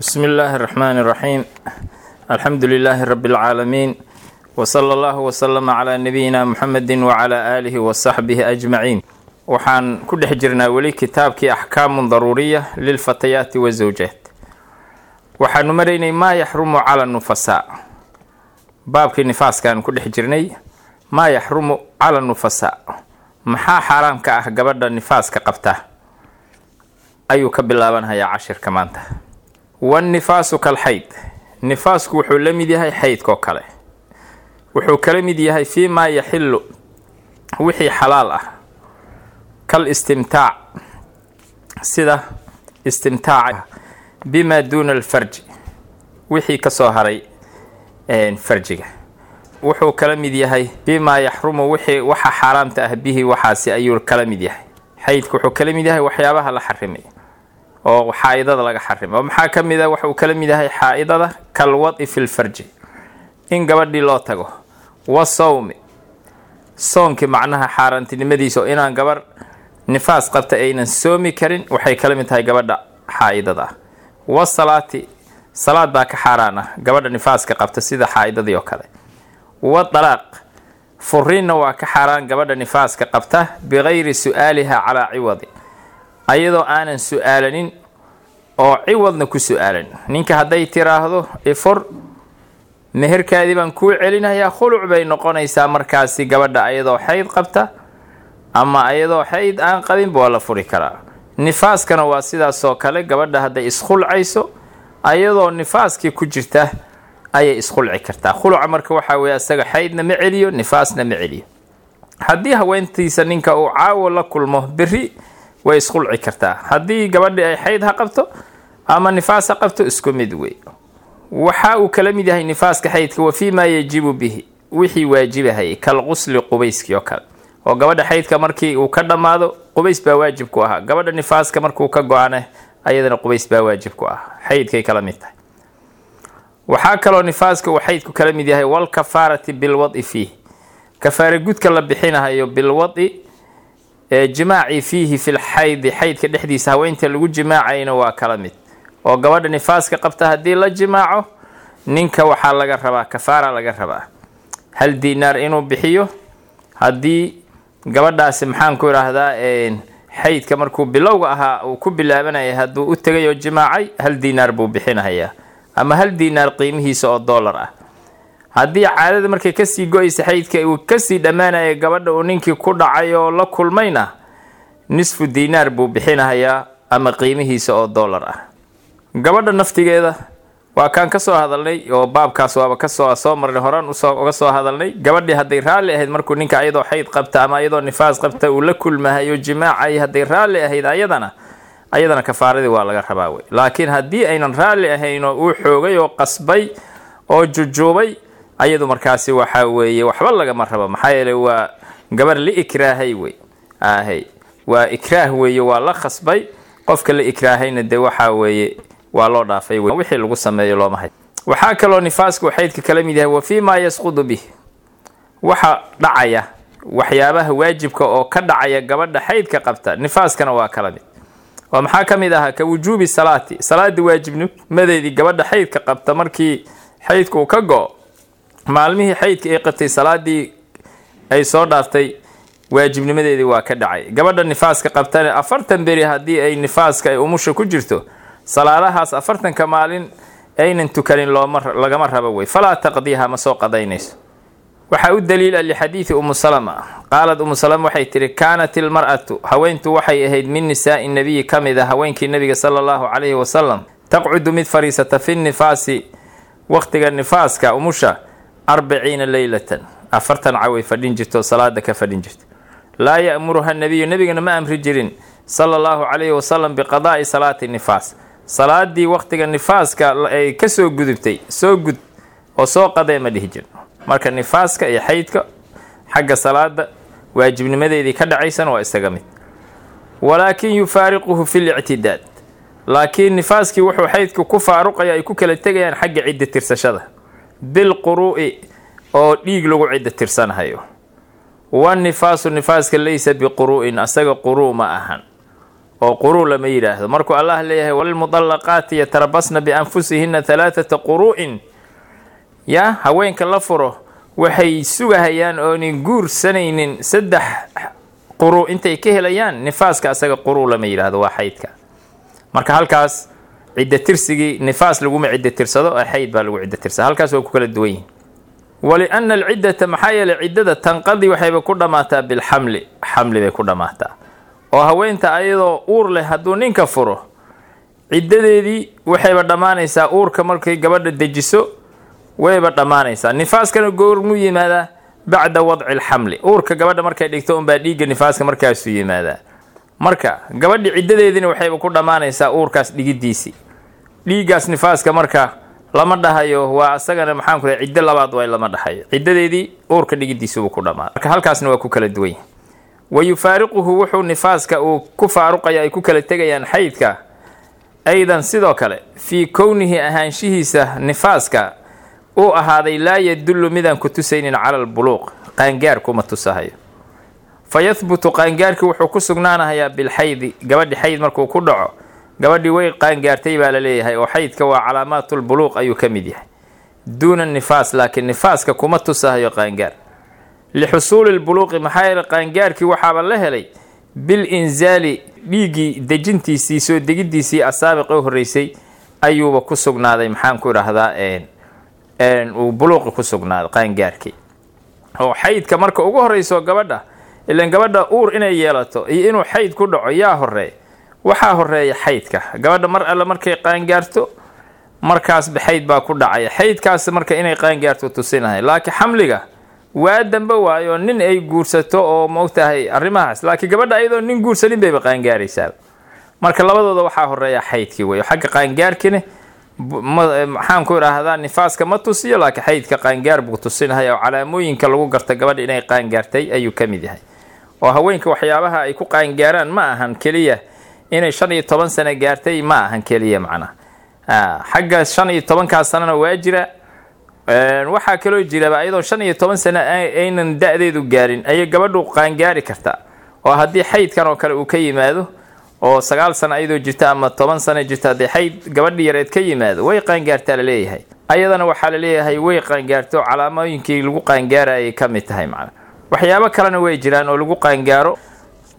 بسم الله الرحمن الرحيم الحمد لله رب العالمين وصلى الله وسلم على نبينا محمد وعلى آله وصحبه أجمعين waxaan ku dhex jirnaa weli kitaabkii axkaamun daruuriya lilfatayaati wazawjaat waxaanu maraynay maa yaxrumu cala nufasaa baabkii nifaaskaan ku dhex jirnay maa yaxrumu cala nufasaa maxaa xaaraamka ah gabadha nifaaska qabta ayuu ka bilaabanhayaa cashirka maanta wannifaasu kalxayd nifaasku wuxuu la mid yahay xaydkoo kale wuxuu kala mid yahay fii maa yaxilu wixii xalaal ah kal istimtaac sida istimtaaca bimaa duuna alfarji wixii ka soo haray farjiga wuxuu kala mid yahay bimaa yaxrumu wixii waxa xaaraamta ah bihi waxaasi ayuu kala mid yahay xaydku wuxuu kala mid yahay waxyaabaha la xarimay oo xaa-idada laga xarimay. Oo maxaa ka mid a waxuu kala mid yahay xaa-idada kal wadi fi in gabadhii loo tago wa sawmi. Soonkii macnaha xaaraantinimadiisa inaan gabar nifaas qabta aynan soomi karin waxay kala mid tahay gabadha xaa-idada. Ah wa salaati salaad baa ka xaaraan ah gabadha nifaaska qabta sida xaa-idadii oo kale. Wa dalaaq furiinna waa ka xaaraan gabadha nifaaska qabta bikayri su'aaliha calaa ciwadi. Ayadoo aanan su'aalanin oo ciwadna ku su'aalan. Ninka hadday tiraahdo ifur meherkaadii baan kuu celinayaa khuluc bay noqonaysaa markaasi gabadha ayadoo xayd qabta ama ayadoo xayd aan qabinba waa la furi karaa. Nifaaskana waa sidaasoo kale gabadha hadday iskhulcayso ayadoo nifaaskii ku jirta ayay iskhulci kartaa. Khuluca marka waxaa weeye isaga xaydna ma celiyo nifaasna ma celiyo. Haddii haweentiisa ninka uu caawo la kulmo beri way iskhulci kartaa. Haddii gabadhii ay xayd ha qabto ama nifaas ha qabto isku mid wey. Waxa uu kala mid yahay nifaaska xaydka wa fii yajibu bihi. Wixii waajibahayay kal qusli qubayskii oo kale. Oo gabadha xaydka markii uu ka dhammaado qubays baa waajib ku ahaa. Gabadha nifaaska markuu ka go-ane ayadana qubays baa waajib ku ah xaydkay kala mid tahay. Waxaa kaloo nifaaska uu xaydku kala mid yahay walkafaarati bilwadi fiih. Kafaare gudka la bixinahayo bilwadi jimaacii fiihi fil xaydi xaydka dhexdiisa haweynta lagu jimaacayna waa kala mid. Oo gabadha nifaaska qabta haddii la jimaaco ninka waxaa laga rabaa kafaara laga rabaa. Hal diinaar inuu bixiyo? Haddii gabadhaasi maxaan ku idhaahdaa xaydka markuu bilowga ahaa uu ku bilaabanaya hadduu u tegay oo jimaacay hal diinaar buu bixinahayaa ama hal diinaar qiimihiisa oo dollar ah haddii caadada markay ka sii go'aysa xaydka uu ka sii dhammaanaya gabadha uu ninkii ku dhacay oo la kulmayna nisfu diinaar buu bixinahayaa ama qiimihiisa oo dollar ah. Gabadha naftigeeda waa kaan ka soo hadalnay oo baabkaas waaba ka soo soo marnay horaan uga soo hadalnay. Gabadhii hadday raalli ahayd markuu ninka ayadoo xayd qabta ama ayadoo nifaas qabta uu la kulmahayo jimaacay hadday raalli ahayd ayadana ayadana kafaaradii waa laga rabaa wey laakiin haddii aynan raalli ahayn oo uu xoogay oo qasbay oo jujuubay ayadu markaasi waxaa weeye waxba lagama rabo. Maxaa yeele waa gabar la ikraahay wey. Ahay waa ikraah weeye waa la khasbay. Qofka la ikraahayna dee waxaa weeye waa loo dhaafay wixii lagu sameeyo looma hay waxaa kaloo nifaasku xaydka kala mid yahay wa fii maa yasqudu bih. Waxa dhacaya waxyaabaha waajibka oo ka dhacaya gabadha xaydka qabta nifaaskana waa kala mid. Oo maxaa ka mid ahaa? Ka wujuubi salaati. Salaadii waajibnimadeedii gabadha xaydka qabta markii xaydka uu ka go-o maalmihii xaydka ay qabtay salaadii ay soo dhaaftay waajibnimadeedii waa ka dhacay. Gabadha nifaaska qabtana afartan beri haddii ay nifaaska ay umusha ku jirto salaadahaas afartanka maalin aynan tukanin looma lagama rabo wey. Falaa taqdiiha ma soo qadaynayso. Waxaa u daliila lixadiidi umu salama. Qaalad umu salama waxay tihi kaanat ilmar'atu haweentu waxay ahayd min nisaai nabiyi ka mid a haweenkii nabiga sala allahu calayhi wasalam taqcudu mid fadhiisata fi nifaasi waqtiga nifaaska umusha arbaciina leylatan afartan caway fadhin jirto salaada ka fadhin jirta laa ya'muruha nabiyu nebigana ma amri jirin sala allahu calayhi wasalam biqadaa'i salaati nifaas salaadii waqtiga nifaaska ay ka soo gudubtay soo gud oo soo qadee ma dhihi jirno marka nifaaska iyo xaydka xagga salaada waajibnimadeedii ka dhacaysana waa isaga mid walaakin yufaariquhu fi lictidaad laakiin nifaaskii wuxuu xaydku ku faaruqaya ay ku kala tegayaan xagga cidda tirsashada bilquru'i oo dhiig lagu cidda tirsanahayo. Wanifaasu nifaaska laysa biquru'in asaga quru' ma ahan. Oo quruu lama yidhaahdo markuu allah leeyahay walilmudallaqaati yatarabasna bianfusihina halaathata quruu'in yaa haweenka la furo waxay sugahayaan oonin guursanaynin saddex quruu intay ka helayaan. Nifaaska asaga quruu lama yidhaahdo waa xaydka. Marka halkaas cidda tirsigii nifaas laguma cidda tirsado ee xayd baa lagu cidda tirsada halkaas waa ku kala duwan yihiin waliana alciddata maxaa yeelay ciddada tanqadi waxayba ku dhammaataa bilxamli. Xamli bay ku dhammaataa oo haweenta ayadoo uur leh hadduu ninka furo ciddadeedii waxayba dhammaanaysaa uurka markay gabadha dejiso wayba dhammaanaysaa. Nifaaskana goormuu yimaadaa bacda wadci alxamli. Uurka gabadha markay dhigto unbaa dhiigga nifaaska markaasuu yimaadaa. Marka gabadhi ciddadeediina waxayba ku dhammaanaysaa uurkaas dhigidiisii dhiiggaas nifaaska marka lama dhahayo waa asagana maxaan ku ciddo labaad way lama dhahayo ciddadeedii uurka dhigidiisubu ku dhammaada marka halkaasna waa ku kala duwan yahay. Wa yufaariquhu wuxuu nifaaska uu ku faaruqaya ay ku kala tegayaan xaydka. Aydan sidoo kale fii kownihi ahaanshihiisa nifaaska uu ahaaday laa yadullu midaan ku tusaynin cala albuluuq qaangaar kuma tusahayo. Fa yahbutu qaangaarkii wuxuu ku sugnaanahayaa bilxaydi gabadhi xayd markuu ku dhaco gabadhii way qaangaartay baa la leeyahay oo xaydka waa calaamaatulbuluuq ayuu ka mid yahay. Duuna nifaas laakiin nifaaska kuma tusahayo qaangaar lixusuuli lbuluuqi maxaa yeele qaangaarkii waxaaba la helay bil insaali dhiiggii dejintiisii soo degidiisii asaabiq oo horreysay ayuuba ku sugnaaday maxaan ku idhaahdaa uu buluuqi ku sugnaaday qaangaarkii oo xaydka marka ugu horreyso gabadha ilan gabadha uur inay yeelato iyo inuu xayd ku dhaco yaa horeey waxaa horreeya xaydka. Gabadha mar alle markay qaangaarto markaasba xayd baa ku dhacaya xaydkaas marka inay qaangaarto tusinahay laakiin xamliga waa dambe waayo nin ay guursato oo maogtahay arrimahaas. Laakiin gabadha ayadoo nin guursanin bayba qaangaaraysaa marka labadooda waxaa horreeya xaydkii wey xagga qaangaarkina maxaan idhaahdaa nifaaska ma tusiyo laakiin xaydka qaangaar buu tusinahay oo calaamooyinka lagu garta gabadha inay qaangaartay ayuu ka mid yahay. Oo haweenka waxyaabaha ay ku qaangaaraan ma ahan keliya inay shan iyo toban sano gaartay ma ahan keliya macnaha xagga shan iyo tobankaas sanana waa jira. Waxaa kaloo jiraba ayadoo shan iyo toban sano aynan da-deedu gaarin ayay gabadhu qaangaari kartaa oo haddii xaydkan oo kale uu ka yimaado oo sagaal sano ayadoo jirta ama toban sano jirta haddii xayd gabadhi yareed ka yimaado way qaangaartaa la leeyahay ayadana waxaa la leeyahay way qaangaarto calaamooyinkii lagu qaangaarayay ka mid tahay macna. Waxyaabo kalena way jiraan oo lagu qaangaaro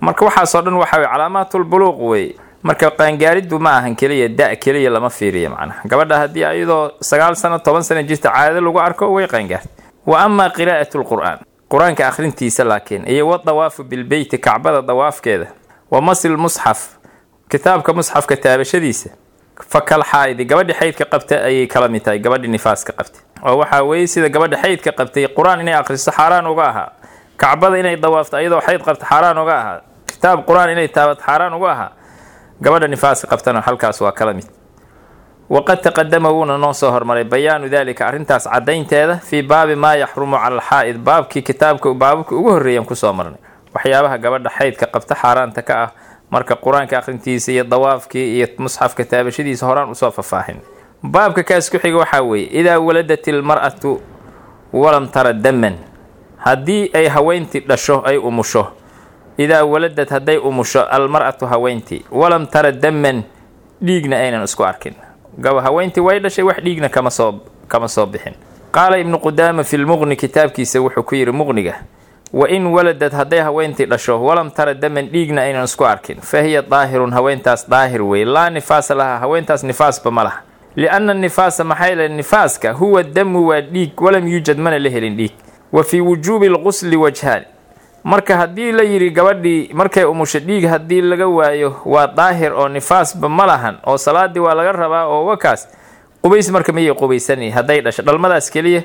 marka waxaasoo dhan waxa wey calaamaatulbuluuq wey. Marka qaangaariddu ma ahan keliya da keliya lama fiiriyo macnaha gabadha haddii ayadoo sagaal sano toban sano jirta caadado lagu arko way qaangaartay. Wa amaa qiraa'atu lqur'aan qur'aanka akhrintiisa laakiin iyo wadawaafu bilbeyti kacbada dawaafkeeda. Wa masil musxaf kitaabka musxafka taabashadiisa. Fakal xaaydi gabadhi xaydka qabta ayay kala mid tahay gabadhi nifaaska qabtay. Oo waxaa weeye sida gabadha xaydka qabtay qur'aan inay akhristo xaaraan uga ahaa kacbada inay dawaafto ayadoo xayd qabta xaaraan uga ahaa. Kitaab qur'aan inay taabato xaaraan uga ahaa. Gabadha nifaaska qabtana halkaas waa kala mid. Waqad taqadama wuuna noo soo hormaray bayaanu dalika arrintaas caddaynteeda fii baabi maa yaxrumu cala alxaa'id baabkii kitaabka baababka ugu horreeyan ku soo marnay. Waxyaabaha gabadha xaydka qabta xaaraanta ka ah marka qur'aanka akhrintiisa iyo dawaafkii iyo musxafka taabashadiisa horaan u soo fafaahin. Baabka kaas ku xiga waxaa weeye idaa waladat ilmar'atu walam tara daman haddii ay haweentii dhasho ay umusho. Idaa waladad hadday umusho almar'atu haweentii. Walam tara daman dhiigna aynan isku arkin. Haweentii way dhashay wax dhiigna kama soo kama soo bixin. Qaala ibnu qudaama fi lmuqni kitaabkiisa wuxuu ku yidhi muqniga wa in waladad hadday haweentii dhasho walam tara daman dhiigna aynan isku arkin. Fa hiya daahirun haweentaas daahir wey. Laa nifaasa laha haweentaas nifaasba ma laha. Lianna nifaasa maxaa yeele nifaaska huwa damu waa dhiig walam yuujad mana la helin dhiig wa fii wujuubi lqusli wajhaan marka haddii la yidhi gabadhii markay umusho dhiig haddii laga waayo waa daahir oo nifaasba ma lahan oo salaadii waa laga rabaa oo wakaas. Qubays marka miyay qubaysani hadday dhasho dhalmadaas keliya.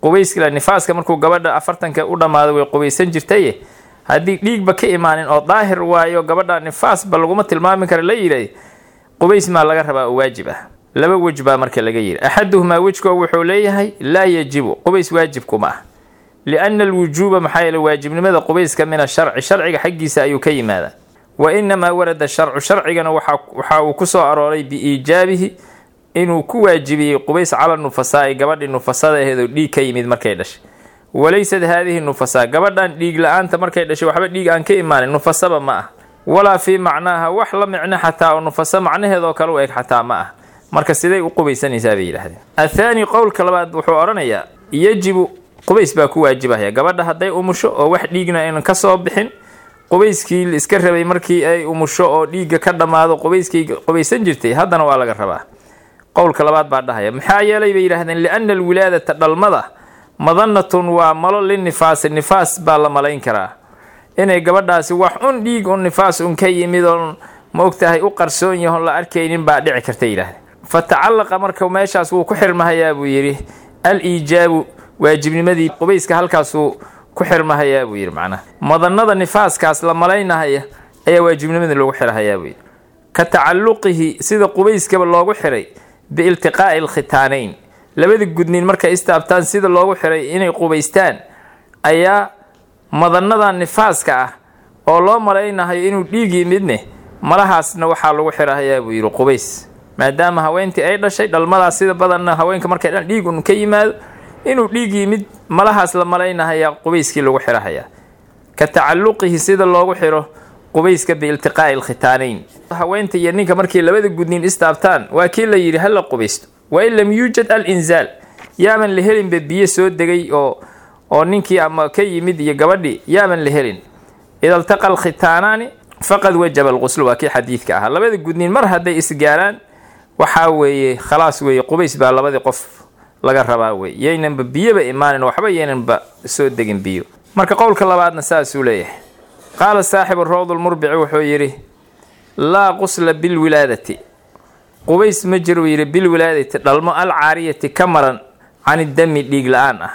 Qubayskila nifaaska markuu gabadha afartanka u dhammaado way qubaysan jirtaye haddii dhiigba ka imaanin oo daahir waayo gabadha nifaasba laguma tilmaami kara la yidhi qubays maa laga rabaa oo waajib ah. Laba wej baa marka laga yidhi. Axaduhumaa wejkoo wuxuu leeyahay laa yajibu. Qubays waajibkuma ah lianna alwujuuba maxaa yeele waajibnimada qubayska min asharci sharciga xaggiisa ayuu ka yimaadaa wa inamaa warada sharcu sharcigana waxa uu ku soo arooray biiijaabihi inuu ku waajibiyey qubays cala nufasaa'i gabadhii nufasada aheedoo dhiig ka yimid markay dhashay walaysad haadihi nufasaa gabadhan dhiig la'aanta markay dhashay waxba dhiig aan ka imaanin nufasaba ma ah walaa fii macnaaha wax la micno xataa oo nufasa macnaheedoo kale u eg xataa ma ah marka siday u qubaysanaysaa bay yidhahdeen athaani qowlka labaad wuxuu odhanayaa yajibu qubays baa ku waajibahaya gabadha hadday umusho oo wax dhiigna aynan ka soo bixin qubayskii iska rabay markii ay umusho oo dhiigga ka dhammaado qubayskii qubaysan jirtay haddana waa laga rabaa. Qowlka labaad baa dhahaya maxaa yeelay bay yidhahdeen liana alwilaadata dhalmada madanatun waa malo linifaasi nifaas baa la malayn karaa. Inay gabadhaasi wax un dhiig un nifaas un ka yimid oon maogtahay u qarsoon yahoon la arkaynin baa dhici karta yidhahdeen fa tacallaqa marka meeshaas wuu ku xirmahayaa buu yidhi al iijaabu waajibnimadii qubayska halkaasuu ku xirmahayaa buu yidhi macnaha. Madanada nifaaskaas la malaynahaya ayaa waajibnimadii loogu xirhayaa buu yidhi. Ka tacalluqihi sida qubayskaba loogu xiray biiltiqaa'i alkhitaanayn. Labada gudniin markay istaabtaan sida loogu xiray inay qubaystaan ayaa madanada nifaaska ah oo loo malaynahayo inuu dhiig yimidne malahaasna waxaa lagu xirahayaa buu yidhi qubays. Maadaama haweentii ay dhashay dhalmadaas sida badanna haweenka markay dhan dhiig un ka yimaado inuu dhiig yimid malahaas la malaynahayaa qubayskii lagu xirahayaa ka tacalluqihi sida loogu xiro qubayska biiltiqaa'i alkhitaanayn haweenta iyo ninka markay labada gudniin istaabtaan waa kii la yidhi hala qubaysto. Wain lam yuujad al inzaal yaaban la helinba biyo soo degay oo oo ninkii ama ka yimid iyo gabadhii yaaban la helin. Ida altaqa alkhitaanaani faqad wajaba alquslu waa kii xadiidka ahaa. Labada gudniin mar hadday isgaaraan waxaa weeye khalaas weeye qubays baa labadii qof laga rabaa wey. Yaynanba biyoba imaanin waxba yaynanba soo degin biyo. Marka qowlka labaadna saasuu leeyahay. Qaala saaxibu rawd lmurbici wuxuu yidhi laa qusla bilwilaadati qubays ma jiruu yidhi bilwilaadati dhalmo alcaariyati ka maran can idami dhiig la'aan ah.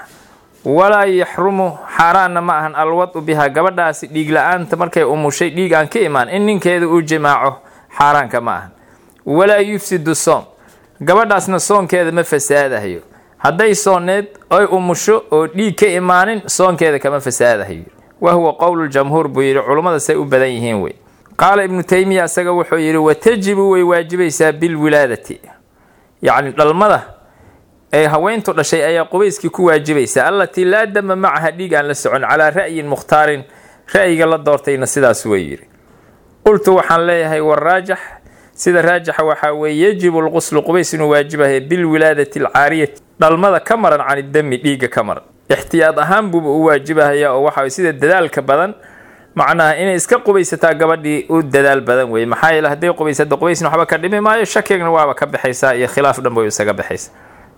Walaa yaxrumu xaaraanna ma ahan alwadu bihaa gabadhaasi dhiig la'aanta markay umushay dhiig aan ka imaan in ninkeeda uu jimaaco xaaraanka ma ahan. Walaa yufsidu soom. Gabadhaasna soonkeeda ma fasaadahayo hadday sooneed oy umusho oo dhiig ka imaanin soonkeeda kama fasaadahayo wa huwa qowluljamhuur buu yidhi culummada say u badan yihiin wey. Qaala ibnu taymiya isaga wuxuu yidhi watajibu way waajibaysaa bilwilaadati yacni dhalmada ee haweentu dhashay ayaa qubayskii ku waajibaysaa allatii laa dama macaha dhiig aan la socon calaa ra'yin mukhtaarin ra'yiga la doortayna sidaas wey yidhi. Qultu waxaan leeyahay waraajax sida raajixa waxaa weeye yajibu lquslu qubays inuu waajibahaya bilwilaadati alcaariyati dhalmada ka maran can idami dhiigga ka maran. Ixtiyaad ahaan buuba u waajibahaya oo waxa sida dadaalka badan macnaha inay iska qubaysataa gabadhii u dadaal badan weye maxaa yeele hadday qubaysada qubaysna waxba ka dhimi maayo shakigna waaba ka baxaysaa iyo khilaaf dhan bay isaga baxaysa.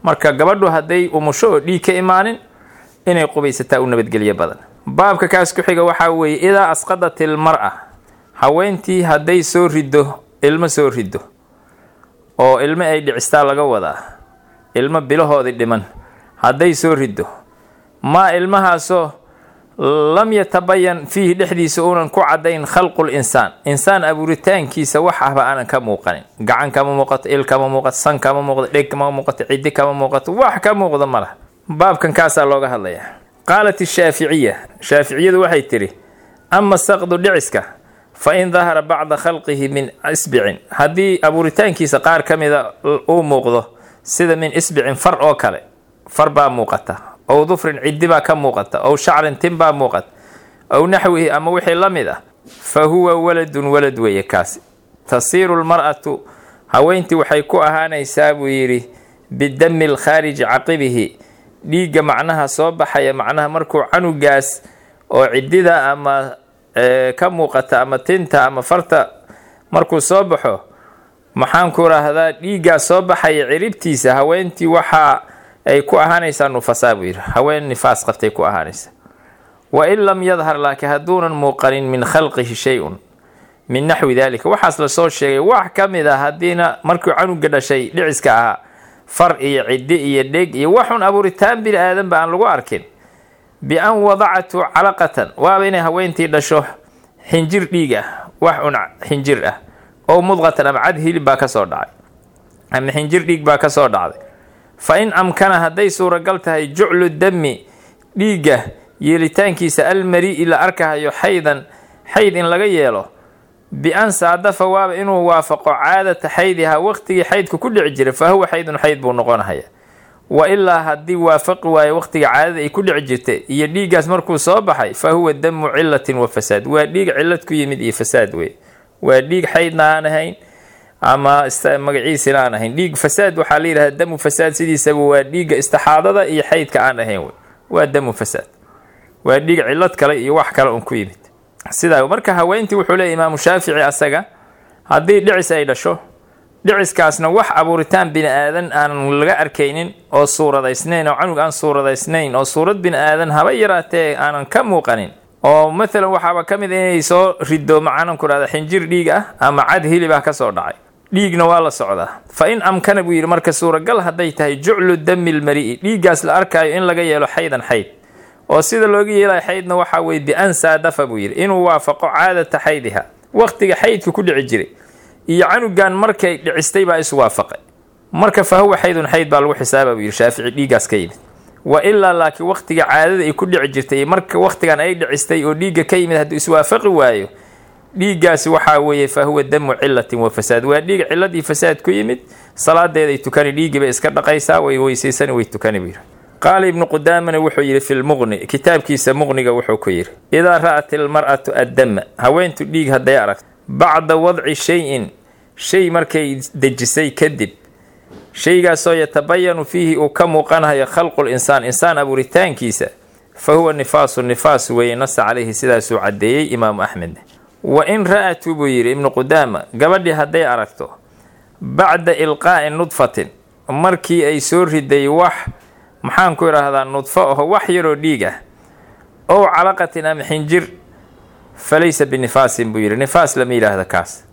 Marka gabadhu hadday umusho oo dhiig ka imaanin inay qubaysataa u nabadgelyo badan. Baabka kaas ku xiga waxaa weeye idaa asqadat ilmar-a haweentii hadday soo riddo ilmo soo riddo oo ilmo ay dhicistaa laga wadaa ilmo bilahoodii dhiman hadday soo riddo maa ilmahaasoo lam yatabayan fiihi dhexdiisa uunan ku caddayn khalqul insaan. Insaan abuuritaankiisa wax ahba aanan ka muuqanin. Gacan kama muuqato il kama muuqato san kama muuqato dheg kama muuqato ciddi kama muuqato wax ka muuqda ma baabkan kaasaa looga hadlayaa. Qaalat ishaaficiya shaaficiyadu waxay tidhi ama saqdu dhiciska fa in dahara bacda khalqihi min isbicin haddii abuuritaankiisa qaar ka mida uu muuqdo sida min isbicin far oo kale far baa muuqata ow dufrin ciddi baa ka muuqata ow shacrin tin baa muuqata ow naxwihi ama wixii la mid ah fa huwa waladun walad weeye kaasi tasiiru lmar'atu haweentii waxay ku ahaanaysaa buu yidhi bidami lkhaariji caqibihi dhiigga macnaha soo baxaya macnaha markuu canugaas oo ciddida ama ka muuqata ama tinta ama farta markuu soo baxo maxaan ku raahdaa dhiiggaa soo baxaya ciribtiisa haweentii waxaa ay ku ahaanaysaa nufasaa buu yidhi. Haween nifaas qabtay ku ahaanaysa. Wa in lam yadhar laakiin hadduunan muuqanin min khalqihi shay-un min naxwi daalika. Waxaas la soo sheegay wax ka mid a haddiina markuu canuga dhashay dhiciska ahaa far iyo ciddi iyo dheg iyo waxun abuuritaan bini aadanba aan lagu arkin bi-an wadacatu calaqatan. Waaba inay haweentii dhasho xinjir dhiig ah wax un xinjir ah. Oo mudqatan ama cad hilib baa ka soo dhacay. Ama xinjir dhiig baa ka soo dhacday. Fa in amkana hadday suuragal tahay juclu dami dhiigga yeelitaankiisa almari-i la arkahayo xaydan xayd in laga yeelo bi-an saadafa waaba inuu waafaqo caadata xaydihaa waqtigii xaydku ku dhici jiray fa huwa xaydun xayd buu noqonahaya wa ilaa haddii waafaqi waayo waqtiga caadada ay ku dhici jirta iyo dhiiggaas markuu soo baxay fa huwa damu cilatin wa fasaad. Waa dhiig cilad ku yimid iyo fasaad wey waa dhiig xaydna aan ahayn ama magaciisina aan ahayn. Dhiig fasaad waxaa la yidhahda damu fasaad sidiisaba waa dhiigga istixaadada iyo xaydka aan ahayn wey waa damu fasaad. Waa dhiig cilad kale iyo wax kale un ku yimid. Sidaa marka haweentii wuxuu leeya imaamu shaafici asaga haddii dhicis ay dhasho dhiciskaasna wax abuuritaan bini aadan aanan laga arkaynin oo suuradaysnayn oo canug aan suuradaysnayn oo suurad bini aadan haba yaraatee aanan ka muuqanin. Oo maalan waxaaba ka mid a inay soo rido macanan ku dhahda xinjir dhiig ah ama cad hilib ah ka soo dhacay. Dhiigna waa la socdaa. Fa in amkana buu yidhi marka suuragal hadday tahay juclu dami lmari'i dhiiggaas la arkaayo in laga yeelo xaydan xayd. Oo sida looga yeelayo xaydna waxaa weye bian saadafa buu yidhi inuu waafaqo caadata xaydiha. Waqtiga xaydka ku dhici jiray iyo canugan markay dhicistay baa isu waafaqay. Marka fa huwa xaydun xayd baa lagu xisaaba buu yidhi shaafici dhiiggaas ka yimid. Wa ilaa laakiin waqtiga caadada ay ku dhici jirtay marka waqtigan ay dhicistay oo dhiigga ka yimid hadduu iswaafaqi waayo dhiiggaasi waxaa weeye fa huwa damu cilatin wa fasaad. Waa dhiig cilad iyo fasaad ku yimid salaadeeday tukani dhiiggiibay iska dhaqaysaa way weysaysani way tukani buu yidhi. Qaala ibnu qudaamana wuxuu yidhi fi lmuqni kitaabkiisa muqniga wuxuu ku yidhi idaa ra'at ilmar'atu addama haweentu dhiig hadday aragto bacda wadci shay-in shay markay dejisay kadib shaygaasoo yatabayanu fiihi uu ka muuqanayo khalqu linsaan insaan abuuritaankiisa fa huwa nifaasu nifaas weeye nasa caleyhi sidaasuu caddeeyey imaamu axmed. Wa in ra'atu buu yidhi ibnu qudaama gabadhii hadday aragto bacda ilqaa'i nudfatin markii ay soo riday wax maxaan ku idhaahdaa nudfo aho wax yaroo dhiig ah ow calaqatin ama xinjir fa laysa binifaasin buu yidhi nifaas lama yidhaahdo kaas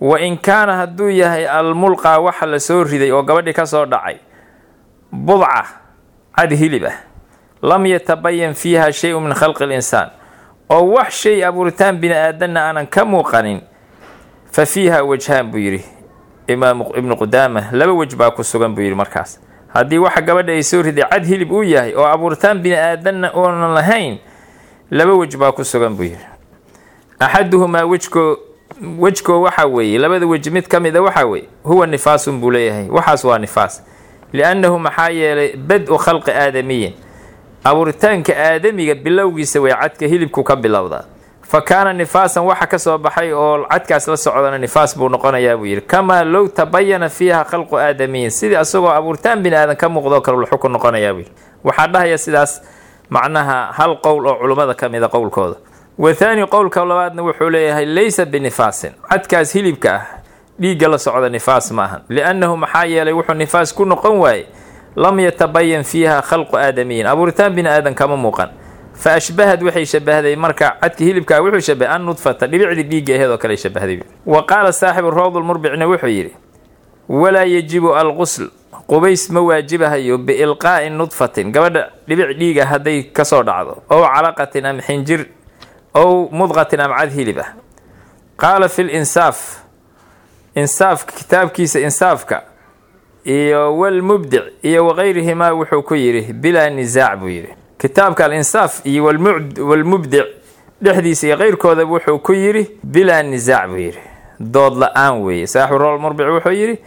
wa in kaana hadduu yahay almulqaa waxa la soo riday oo gabadhii ka soo dhacay budca cad hilib ah lam yatabayan fiiha shay-un min khalqi linsaan oo wax shay abuuritaan bini aadanna aanan ka muuqanin fa fiiha wajhaan buu yidhi imaamu ibnu qudaama laba wej baa ku sugan buu yidhi markaas haddii waxa gabadha ay soo riday cad hilib uu yahay oo abuuritaan bini aadanna oonan lahayn laba wej baa ku sugan buu yidhi. Axaduhumaa wejkoo wejkoo waxaa weeye labada wej mid ka mid a waxaa weeye huwa nifaasun buu leeyahay waxaas waa nifaas. Liannahu maxaa yeelay bad-u khalqi aadamiyin. Abuuritaanka aadamiga bilowgiisa way cadka hilibku ka bilowdaa. Fa kaana nifaasan waxa ka soo baxay oo cadkaas la socdana nifaas buu noqonayaa buu yidhi. Kamaa low tabayana fiiha khalqu aadamiyin sidii asagoo abuuritaan bini aadan ka muuqdoo kale ula xukun noqonayaa buu yidhi. Waxaa dhahaya sidaas macnaha hal qowl oo culummada ka mida qowlkooda. Wathaani qowlka labaadna wuxuu leeyahay laysa binifaasin. Cadkaas hilibka ah dhiigga la socda nifaas ma ahan. Liannahu maxaa yeelay wuxuu nifaas ku noqon waaye lam yatabayan fiiha khalqu aadamiyin. Abuuritaan bini aadan kama muuqan. Fa ashbahad waxay shabahday marka cadka hilibkaa wuxuu shabahay an nudfata. Dhibicdii dhiigga aheed oo kale shabahday. Wa qaala saaxibu rawdulmurbicna wuxuu yidhi walaa yajibu alqusl qubays ma waajibahayo biilqaa'i nudfatin gabadha dhibic dhiiga hadday ka soo dhacdo ow calaqatin am xinjir ow mudqatin am cad hilib ah. Qaala fi linsaaf insaafka kitaabkiisa insaafka iyo walmubdic iyo waqayrihimaa wuxuu ku yidhi bilaa nisaac buu yidhi. Kitaabka alinsaaf iyo walmubdic dhexdiisa iyo keyrkooda wuxuu ku yidhi bilaa nisaac buu yidhi. Dood la'aan weeye saaxibu rool murbic wuxuu yidhi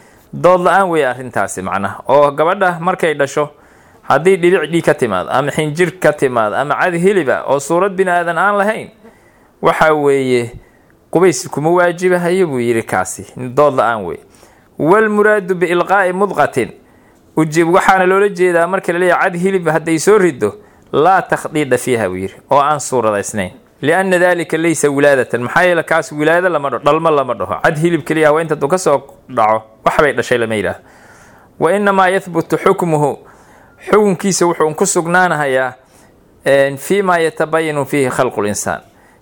dood la'aan weeye arrintaasi macnaha. Oo gabadha markay dhasho haddii dhibic dhiig ka timaado ama xinjir ka timaado ama cad hiliba oo suurad bini aadan aan lahayn waxa weeye qubays kuma waajibahayo buu yidhi kaasi. Dood la'aan weeye. Walmuraadu biilqaa'i mudqatin. Waxaana loola jeedaa marka la leeyahay cad hilib hadday soo rido laa takhdiida fiiha buu yidhi oo aan suuradaysnayn lianna dalika laysa wilaadatan maxaa yeele kaas wilaado lama dhaho dhalmo lama dhaho cad hilib keliya haweenta hadduu ka soo dhaco waxbay dhashay lama yidhaaho wa inamaa yahbutu xukmuhu xukunkiisa wuxuu ku sugnaanahayaa fii maa yatabayanu fiihi khalqu linsaan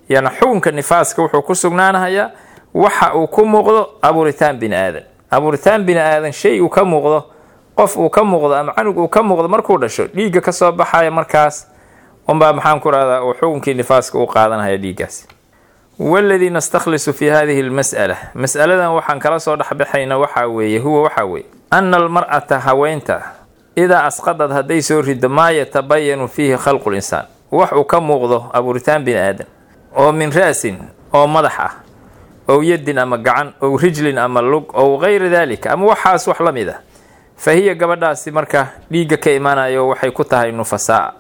yani xukunka nifaaska wuxuu ku sugnaanahayaa waxa uu ku muuqdo abuuritaan bini aadan abuuritaan bini aadan shay uu ka muuqdo qof uu ka muuqdo ama canug uu ka muuqdo markuu dhasho dhiigga ka soo baxaya markaas unbaa maxaan ku rahdaa uu xukunkii nifaaska u qaadanaya dhiiggaasi waladii nastakhlisu fi hadihi lmas'ala mas'aladan waxaan kala soo dhexbaxayna waxaa weeye huwa waxaa weeye. Ana almar'ata haweenta idaa asqadad hadday soo rido maa yatabayanu fiihi khalqu linsaan wax uu ka muuqdo abuuritaan bini aadan oo min ra'sin oo madax ah. Ow yadin ama gacan ow rijlin ama lug ow gayra dalika ama waxaas wax la mid ah. Fa hiya gabadhaasi marka dhiigga ka imaanayo waxay ku tahay nufasaa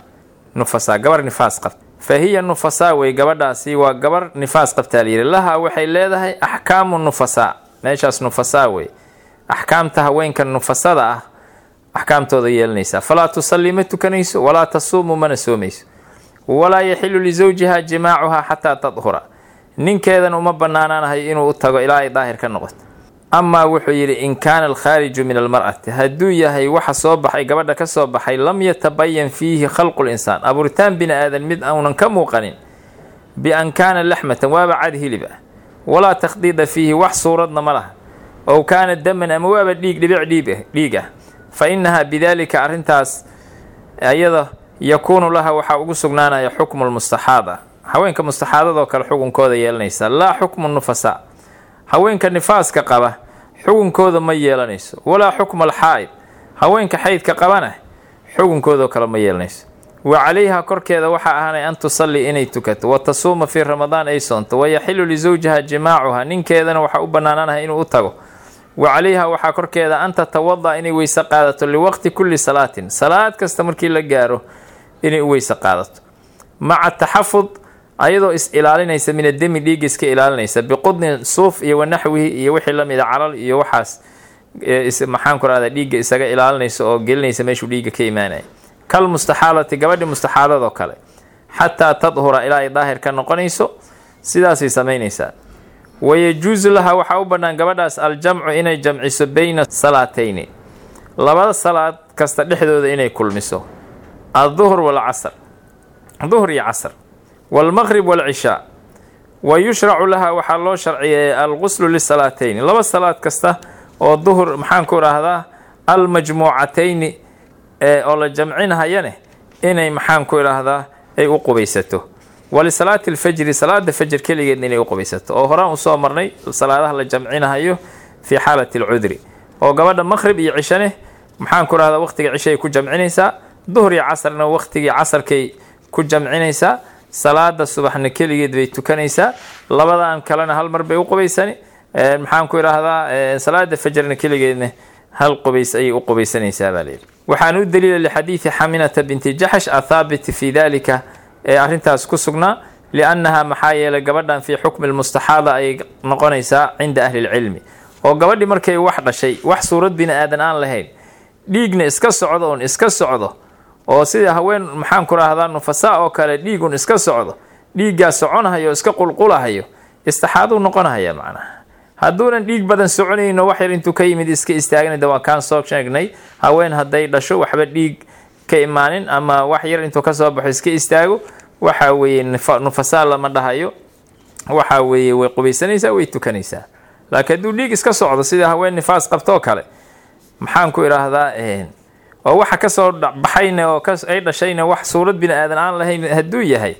nufasaa gabar nifaas qabta. Fa hiya nufasaa wey gabadhaasi waa gabar nifaas qabtaa layidhi laha waxay leedahay axkaamu nufasaa. Meeshaas nufasaa wey axkaamta haweenka nufasada ah axkaamtooda yeelanaysaa. Falaa tusallii ma tukanayso walaa tasuumu mana soomayso. Walaa yaxilu lisawjiha jimaacuhaa xataa tadhura. Ninkeedan uma banaanaanahay inuu u tago ilaa ay daahir ka noqoto amaa wuxuu yidhi in kaana alkhaariju min almar'ati. Hadduu yahay waxa soo baxay gabadha ka soo baxay lam yatabayan fiihi khalqu linsaan abuuritaan bini aadan mid aunan ka muuqanin bian kaana laxmatan waaba cad hilib ah. Walaa takhdiida fiihi wax suuradna ma laha. Ow kaana daman ama waaba dhiig dhibic dhiig ah. Fa innahaa bidaalika arrintaas ayada yakuunu laha waxaa ugu sugnaanaya xukmu lmustaxaada haweenka mustaxaadadoo kale xukunkooda yeelanaysa laa xukmu nufasaa haweenka nifaaska qaba xukunkooda ma yeelanayso. Walaa xukma alxaa'id haweenka xaydka qabana xukunkoodao kale ma yeelanayso. Wa calayha korkeeda waxaa ahaanay an tusalli inay tukato. Wa tasuuma fii ramadaan ay soonto. Wayaxilu lisawjiha jimaacuha ninkeedana waxaa u bannaanaanahay inuu u tago. Wa calayha waxaa korkeeda an tatawada inay weyse qaadato liwaqti kulli salaatin. Salaad kasta markii la gaaro inay u weyse qaadato. Maca taxafud ayadoo is ilaalinaysa min ademi dhiigga iska ilaalinaysa biqudnin suuf iyo wanaxwihi iyo wixii lamida calal iyo waxaas maxaan ku rahdaa dhiigga isaga ilaalinaysa oo gelinaysa meeshuu dhiigga ka imaanaya kal mustaxaalati gabadhi mustaxaadadoo kale xataa tadhura ilaa ay daahir ka noqonayso sidaasay samaynaysaa. Wayajuusu laha waxaa u bannaan gabadhaas aljamcu inay jamciso beyna salaatayni. Labada salaad kasta dhexdooda inay kulmiso alduhr walcasr duhr iyo casr waalmaqrib waalcishaa wa yushracu laha waxaa loo sharciyeeyay alguslu lisalaatayni laba salaad kasta oo duhur maxaan ku idhaahdaa almajmuucatayni oo la jamcinhayane inay maxaan ku idhaahdaa ay u qubaysato walisalaati alfajri salaada fajr keligeedna inay u qubaysato oo horaan u soo marnay salaadaha la jamcinahayo fii xaalati alcudri oo gabadha maqhrib iyo cishane maxaan ku idhahdaa waqtiga cishay ku jamcinaysaa duhr iyo casrna waqtigii casarkay ku jamcinaysaa salaada subaxna keligeed bay tukanaysaa. Labadan kalena hal mar bay u qubaysani. Maxaan ku idhaahdaa salaada fajrna keligeedna hal qubays ayay u qubaysanaysaa baa layidhi waxaan u daliila lixadiidi xaminata binti jaxsh athaabiti fii dalika ee arrintaas ku sugnaa liannaha maxaa yeelay gabadhan fii xukmi lmustaxaada ayay noqonaysaa cinda ahli lcilmi oo gabadhi markay wax dhashay wax suurad bini aadan aan lahayn dhiigna iska socdo un iska socdo oo sida haween maxaan ku rahdaa nufasaa oo kale dhiigun iska socdo dhiiggaa soconahayo iska qulqulahayo istixaaduu noqonahaya macnaha. Hadduunan dhiig badan soconayno wax yar intuu ka yimid iska istaagnada waa kaan soo sheegnay. Haween hadday dhasho waxba dhiig ka imaanin ama wax yar intuu ka soo baxo iska istaago waxa weeye nufasaa lama dhahayo waxa weeye way qubaysanaysaa way tukanaysaa. Laakiin hadduu dhiig iska socdo sida haween nifaas qabtoo kale maxaan ku idhaahdaa oo waxa ka soo baxayna oo ay dhashayna wax suurad bini aadan aan lahayn hadduu yahay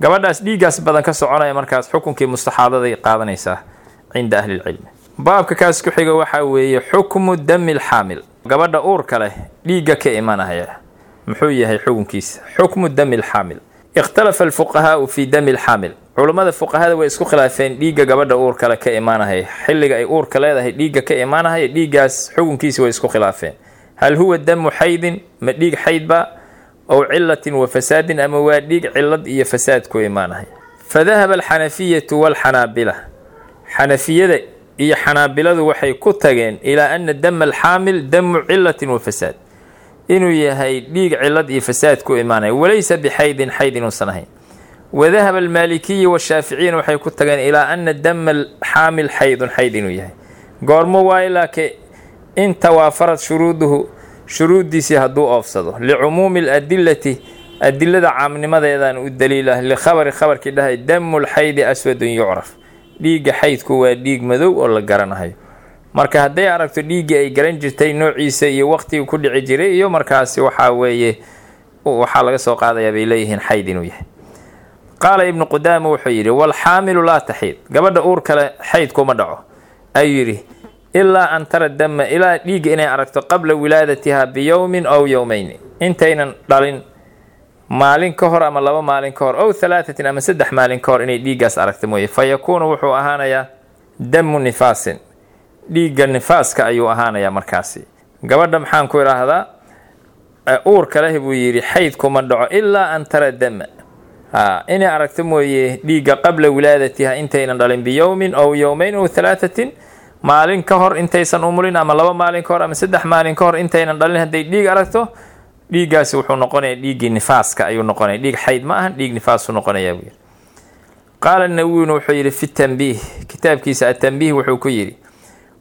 gabadhaas dhiiggaas badan ka soconaya markaas xukunkii mustaxaadaday qaadanaysaa cinda ahli lcilmi baabka kaas ku xiga waxaa weeye xukmu dami lxaamil gabadha uurka leh dhiigga ka imanaya muxuu yahay xukunkiisa? Xukmu dami lxaamil ikhtalafa alfuqahaau fii dami lxaamil culummada fuqahada way isku khilaafeen dhiigga gabadha uurka leh ka imaanahaya xilliga ay uurka leedahay dhiigga ka imaanahaya dhiiggaas xukunkiisa way isku khilaafeen hal huwa damu xaydin ma dhiig xaydba ow cilatin wa fasaadin ama waa dhiig cilad iyo fasaad ku imaanahaya fadahaba alxanafiyatu walxanaabila xanafiyada iyo xanaabiladu waxay ku tageen ilaa ana dama alxaamil damu cilatin wa fasaad inuu yahay dhiig cilad iyo fasaad ku imaanaya walaysa bixaydin xayd inuusan ahayn wadahaba almaalikiyi washaaficiyana waxay ku tageen ilaa ana dama alxaamil xaydun xayd inuu yahay goormo waayo laake in tawaafarad shuruuduhu shuruuddiisii hadduu oofsado. Licumuumi aladilati adilada caamnimadeedan u daliilah likhabari khabarkii dhahay damu lxaydi aswadun yucraf. Dhiigga xaydku waa dhiig madow oo la garanahayo marka hadday aragto dhiiggii ay garan jirtay noociisa iyo waqtiga ku dhici jiray iyo markaasi waxaa weeye waxaa laga soo qaadayaa bay leeyihiin xayd inuu yahay. Qaala ibnu qudaama wuxuu yidhi walxaamilu laa taxiid. Gabadha uur kale xayd kuma dhaco. Ayuu yidhi ilaa an tara dama ilaa dhiigga inay aragto qabla wilaadatiha biyowmin ow yowmeyni intaynan dhalin maalin ka hor ama laba maalin ka hor ow halaatatin ama saddex maalin ka hor inay dhiiggaas aragta mooye fa yakuunu wuxuu ahaanayaa damu nifaasin dhiigga nifaaska ayuu ahaanayaa markaasi gabadha maxaan ku idhaahdaa uurka leh buu yidhi xayd kuma dhaco ilaa an tara dama inay aragto mooye dhiigga qabla wilaadatiha intaynan dhalin biyowmin ow yowmeyn ow halaatatin maalin ka hor intaysan umulin ama laba maalin ka hor ama saddex maalin ka hor intaynan dhalin hadday dhiig aragto dhiiggaasi wuxuu noqonaya dhiiggii nifaaska ayuu noqonaya. Dhiig xayd ma ahan dhiig nifaasuu noqonayaa buu yidhi. Qaala nawiyuna wuxuu yidhi fi tanbiih kitaabkiisa atanbiih wuxuu ku yidhi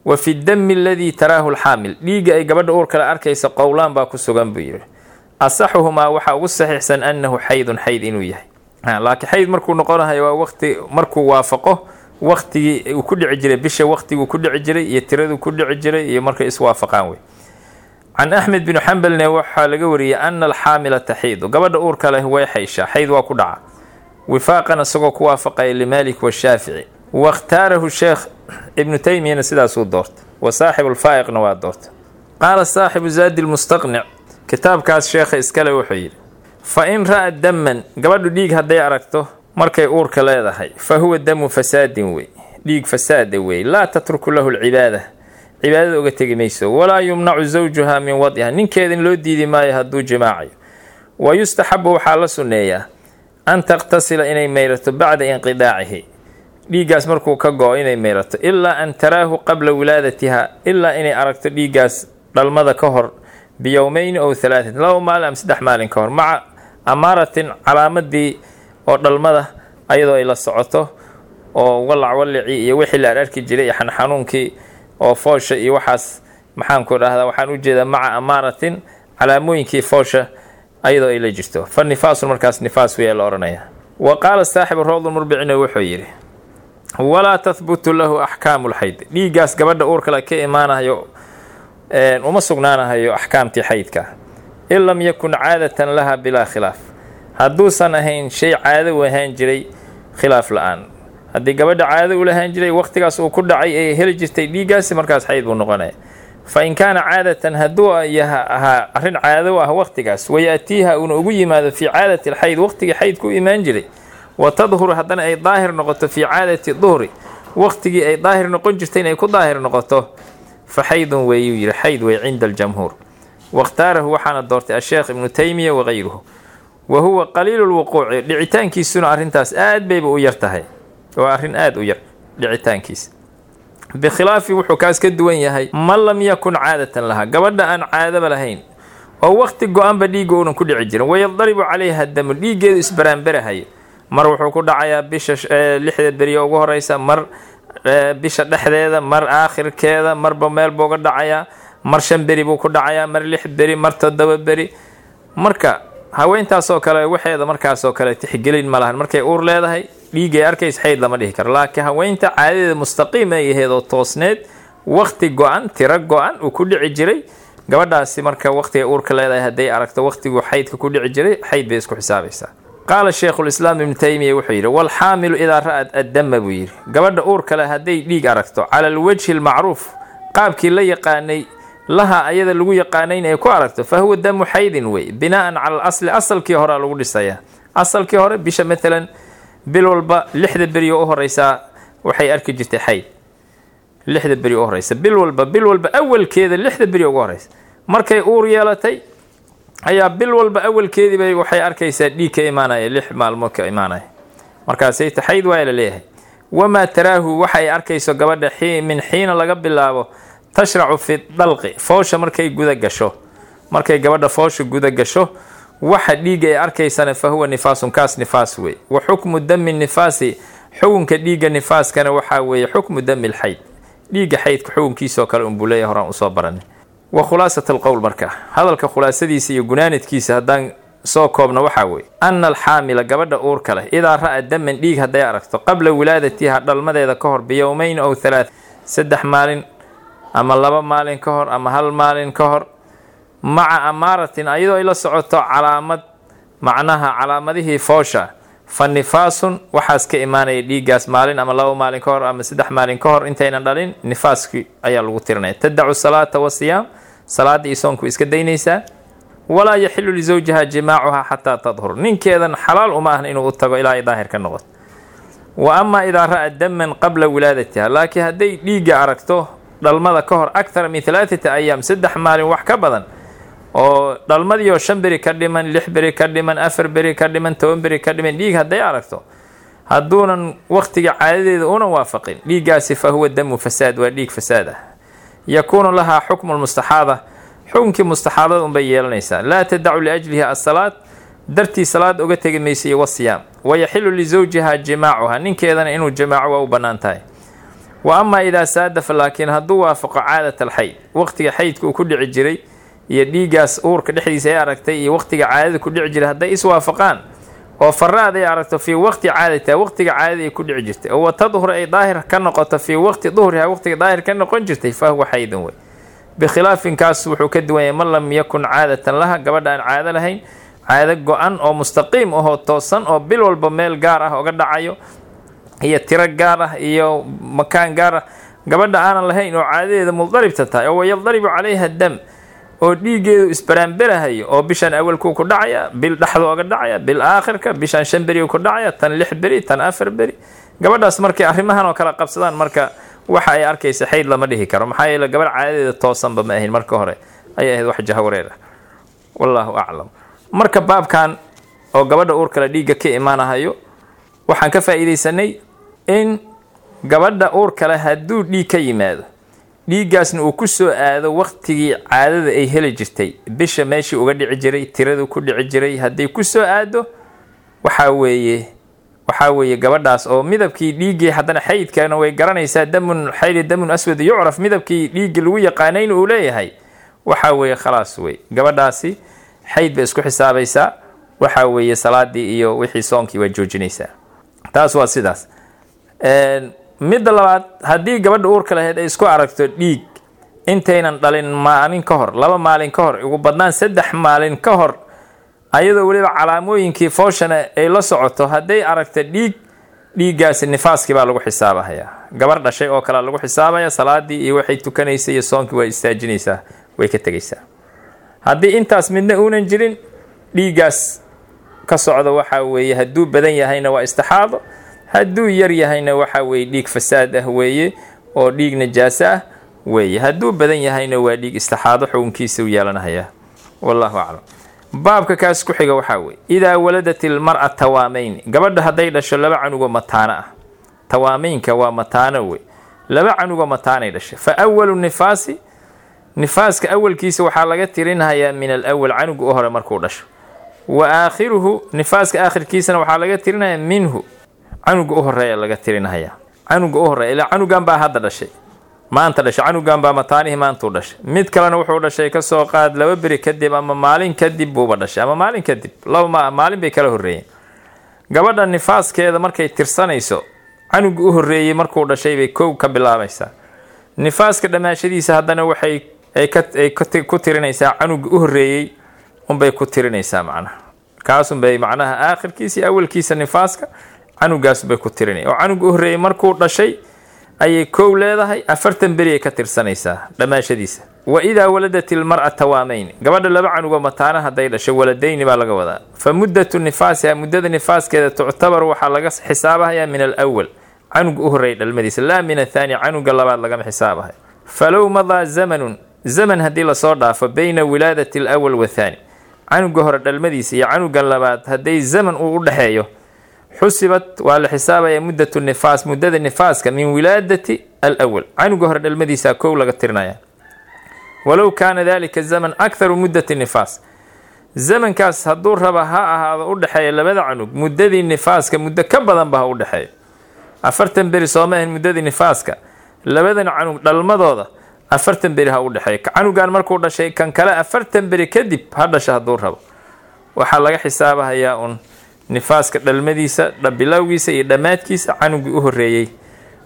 wa fi dami aladii taraahu lxaamil dhiigga ay gabadha uur kale arkaysa qowlaan baa ku sugan buu yidhi. Asaxuhumaa waxaa ugu saxiixsan annahu xaydun xayd inuu yahay. Laakiin xayd markuu noqonahayo waa waqti markuu waafaqo waqtigii uu ku dhici jiray bisha waqtiguu ku dhici jiray iyo tiraduu ku dhici jiray iyo markay iswaafaqaan wey can axmed binu xambalne waxaa laga wariyey ana alxaamila taxiidu. Gabadha uurka leh way xayshaa xayd waa ku dhaca. Wifaaqan isagoo ku waafaqaya limaalik washaafici wakhtaarahu sheekh ibnu teymiyana sidaasuu doortay. Wa saaxibu lfaa'iqna waa doortay. Qaala saaxibu zaadi lmustaqnic kitaabkaas sheekha iskale wuxuu yidhi fa in ra'a daman gabadhu dhiig hadday aragto markay uurka leedahay fa huwa damu fasaadin wey dhiig fasaada wey laa tatruku lahu lcibaada cibaadada uga tegi mayso walaa yumnacu zawjuha min wad'iha ninkeedin loo diidi maayo hadduu jimaacayo wa yustaxabu waxaa la sunneeyaa an taqtasila inay mayrato bacda inqidaacihi dhiiggaas markuu ka go-o inay mayrato ilaa an taraahu qabla wilaadatiha ilaa inay aragto dhiiggaas dhalmada ka hor biyowmeyni ow halaatin laba maalin ama saddex maalin ka hor maca amaaratin calaamadii oo dhalmada ayadoo ay la socoto oo walac wallicii iyo wixii la ararki jiray iyo xanxanuunkii oo foosha iyo waxaas maxaanku dhahdaa waxaan u jeedaa maca amaaratin calaamooyinkii foosha ayadoo ay la jirto. Fa nifaasun markaas nifaas weyaa la odhanaya wa qaala saaxibu rawdulmurbicina wuxuu yidhi walaa tahbutu lahu axkaamu lxayd dhiiggaas gabadha uurkale ka imaanayo uma sugnaanahayo axkaamtii xaydka in lam yakun caadatan laha bilaa khilaaf hadduusan ahayn shay caado u ahaan jiray khilaaf la'aan. Haddii gabadha caado u lahaan jiray waqtigaas uu ku dhacay ee heli jirtay dhiiggaasi markaas xayd buu noqonaya fa in kaana caadatan hadduu ahaa arrin caado u ah waqtigaas wayaatiiha uuna ugu yimaado fii caadati alxayd waqtigii xaydku u imaan jiray. Wa tadhuru haddana ay daahir noqoto fii caadati duhri waqtigii ay daahir noqon jirtay inay ku daahir noqoto. Fa xaydun weeyuu yidhi xayd wey cinda aljamhuur. Wakhtaarahu waxaana doortay asheekh ibnu teymiya wakayruhu wa huwa qaliilu lwuquuci dhicitaankiisuna arrintaas aad bayba u yar tahay. Waa arrin aada u yar dhicitaankiisa bikhilaafi wuxuu kaas ka duwan yahay man lam yakun caadatan laha. Gabadha aan caadaba lahayn oo waqti go-anba dhiigga uunan ku dhici jirin. Wayadaribu calayha damu dhiiggeedu isbaraanberahayo mar wuxuu ku dhacayaa bisha lixda beriyo ugu horeysa mar bisha dhexdeeda mar aakhirkeeda marba meel buu uga dhacayaa mar shan beri buu ku dhacayaa mar lix beri mar toddoba beri. Marka haweentaasoo kale waxeeda markaasoo kale tixgelin ma lahan. Markay uur leedahay dhiiggay arkaysa xayd lama dhihi karo. Laakiin haweenta caadadeeda mustaqiim ay ahayd oo toosneed waqti go-an tiro go-an uu ku dhici jiray. Gabadhaasi marka waqtiga uurka leedahay hadday aragto waqtiguu xaydka ku dhici jiray xayd bay isku xisaabaysaa qaala sheikhulislaam ibnu teymiya wuxuu yidhi walxaamilu idaa ra'at addama buu yidhi. Gabadha uur kale hadday dhiig aragto cala alwajhi almacruuf qaabkii la yaqaanay laha ayada lagu yaqaanayn ay ku aragto fa huwa damu xaydin wey binaa'an cala alasli asalkii horea lagu dhisayaa asalkii hore bisha maalan bil walba lixda beri u horeysaa waxay arki jirtay xayd. Lixda beri u horeysa. Bil walba bil walba awalkeeda lixda beri ugu horeysa. Markay uur yeelatay ayaa bil walba awalkeediibay waxay arkaysaa dhiig ka imaanaya lix maalmood ka imaanaya. Markaasay ta xayd waa la leeyahay. Wamaa taraahu waxay arkayso gabadha min xiina laga bilaabo tashracu fi dalqi foosha markay guda gasho. Markay gabadha foosha guda gasho waxa dhiigga ay arkaysana fa huwa nifaasun kaas nifaas wey wa xukmu dami nifaasi xukunka dhiigga nifaaskana waxaa weeye xukmu dami lxayd. Dhiigga xaydka xukunkiisoo kale unbuu leeyahay horaan u soo baranay wa khulaasat alqowl marka hadalka khulaasadiisa iyo gunaanadkiisa haddaan soo koobna waxaa weeye. Ana alxaamila gabadha uurka leh idaa ra'a daman dhiig hadday aragto qabla wilaadatiha dhalmadeeda ka hor biyowmeyn ow halaat saddex maalin ama laba maalin ka hor ama hal maalin ka hor maca amaaratin ayadoo ay la socoto calaamad macnaha calaamadihii foosha fa nifaasun waxaas ka imaanaya dhiiggaas maalin ama laba maalin ka hor ama saddex maalin ka hor intaynan dhalin nifaaskii ayaa lagu tirinaya tadacu salaata wasiyaam salaada iyo soonku iska daynaysaa walaa yaxilu lisawjiha jimaacuha xataa tadhur. Ninkeedan xalaal uma ahna inuu u tago ilaa ay daahir ka noqoto. Wa amaa idaa ra'a daman qabla wilaadatiha laakiin hadday dhiigga aragto dhalmada ka hor akthara min halaathati ayaam saddex maalin wax ka badan oo dhalmadiioo shan beri ka dhiman lix beri ka dhiman afar beri ka dhiman toban beri ka dhiman dhiig hadday aragto hadduunan wakhtiga caadadeeda una waafaqin dhiiggaasi fa huwa damu fasaad waa dhiig fasaad ah. Yakuunu lahaa xukmu lmustaxaada xukunkii mustaxaadada unbay yeelanaysaa. Laa tadacu liajlihi asalaad dartii salaad uga tegi maysa iyo wasiyaam wayaxilu lisawjiha jimaacuha ninkeedana inuu jamaaco waa u bannaan tahay wa amaa idaa saadafa laakiin hadduu waafaqo caadat alxayd. Waqtiga xaydka uu ku dhici jiray iyo dhiiggaas uurka dhexdiisa ay aragtay iyo waqtiga caadada ku dhici jiray hadday iswaafaqaan oo faraad ay aragto fii waqti caadatiha waqtiga caadada ay ku dhici jirtay. Oo watadhur ay daahir ka noqoto fii waqti duhriha waqtiga daahir ka noqon jirtay fa huwa xaydun wey. Bikhilaafinkaas wuxuu ka duwan yahay man lam yakun caadatan laha gabadha aan caado lahayn caado go-an oo mustaqiim ahoo toosan oo bil walba meel gaar ah oga dhacayo iyo tiro gaar ah iyo makaan gaar ah. Gabadha aanan lahayn oo caadadeeda mudaribta tahay oo wayadaribu calayha dam oo dhiiggeedu isbaraanberahayo oo bishan awalkuu ku dhacaya bil dhexdu oga dhacaya bil aakhirka bishan shan beri ku dhacaya tan lix beri tan afar beri. Gabadhaas markay arrimahan oo kala qabsadaan marka waxa ay arkaysa xayd lama dhihi karo. Maxaa yeele gabadh caadadeeda toosanba ma ahayn marka hore. Ayay ahayd wax jahawareer ah wallaahu aclam. Marka baabkan oo gabadha uur dhiigga ka imaanahayo waxaan ka faa'iidaysanay in gabadha uur kale hadduu dhiig ka yimaado. Dhiiggaasna uu ku soo aado waqtigii caadada ay heli jirtay. Bisha meeshii uga dhici jiray tiradu ku dhici jiray hadday ku soo aado waxaa weeye waxaa weeye gabadhaas oo midabkii dhiiggii haddana xaydkana way garanaysaa damun xayli damun aswad yucraf midabkii dhiiggii lagu yaqaanayn uu leeyahay. Waxaa weeye khalaas wey. Gabadhaasi xayd bay isku xisaabaysaa. Waxaa weeye salaadii iyo wixii soonkii waa joojinaysaa. Taas waa sidaas midda labaad haddii gabadha uurka lahayd ay isku aragto dhiig intaynan dhalin maalin ka hor laba maalin ka hor ugu badnaan saddex maalin ka hor ayadoo weliba calaamooyinkii fooshana ay la socoto hadday aragto dhiig dhiiggaasi nifaaskii baa lagu xisaabahayaa. Gabar dhashay oo kale lagu xisaabaya salaadii iyo waxay tukanaysa iyo soonkii waa istaajinaysaa way ka tegaysaa. Haddii intaas midna uunan jirin dhiiggaas ka socda waxaa weeye hadduu badan yahayna waa istixaado hadduu yar yahayna waxaa weeye dhiig fasaad ah weeye oo dhiig najaaso ah weeye. Hadduu badan yahayna waa dhiig istixaado xukunkiisa u yeelanahayaa wallahu aclam. Baabka kaas ku xiga waxaa weeye. Idaa waladat ilmar'a gabadha hadday dhasho laba canugoo mataano ah. Tawaamaynka waa mataano wey laba canugoo mataanay dhashay. Fa awalu nifaasi nifaaska awalkiisa waxaa laga tirinhayaa min alawal canuga u hore markuu dhasho. Wa aakhiruhu nifaaska aakhirkiisana waxaa laga tirinhayaa minhu canuga u horreeya laga tirinhayaa canuga u horreeya ilaa canugan baa hadda dhashay. Maanta dhashay canugan baa mataanihii maantuu dhashay. Mid kalena wuxuu dhashay ka soo qaad laba beri kadib ama maalin kadib buuba dhashay ama maalin kadib laba maalin bay kala horreeyeen. Gabadha nifaaskeeda markay tirsanayso canuga u horreeyey markuu dhashay bay kow ka bilaabaysaa. Nifaaska dhammaashadiisa haddana waxay ay ku tirinaysaa canuga u horreeyey unbay ku tirinaysaa macnaha. Kaasunbay macnaha aakhirkiisa awalkiisa nifaaska canugaas bay ku tirinay. oo canuga u horreeyey markuu dhashay ayay kow leedahay afartan beri ay ka tirsanaysaa dhammaashadiisa wa idaa waladat ilmar'a tawaamayn gabadha laba canugoo mataana hadday dhasho waladayni baa laga wadaa. Fa muddatu nifaasiha muddada nifaaskeeda tuctabar waxaa laga xisaabahayaa min alawal canuga u horreeyay dhalmadiisa. Laa min athaani canuga labaad lagama xisaabahayo falow madaa zamanun zaman haddii la soo dhaafo bayna wilaadati alawal wathaani canuga hore dhalmadiisa iyo canugan labaad hadday zaman uu u dhexeeyo xusibat waa la xisaabaya muddatu nifaas muddada nifaaska min wilaadati alawal canuga hore dhalmadiisa kow laga tirinaya walow kaana dalika zaman akharu muddati nifaas. Zamankaas hadduu raba ha ahaado u dhexeeya labada canug muddadii nifaaska muddo ka badanba ha u dhexeeyo afartan beri sooma ahayn muddadii nifaaska. Labadan canug dhalmadooda afartan beri ha u dhexeeyo canugan markuu dhashay kan kale afartan beri kadib ha dhasha hadduu rabo. Waxaa laga xisaabahayaa un nifaaska dhalmadiisa bilowgiisa iyo dhammaadkiisa canugii u horreeyey.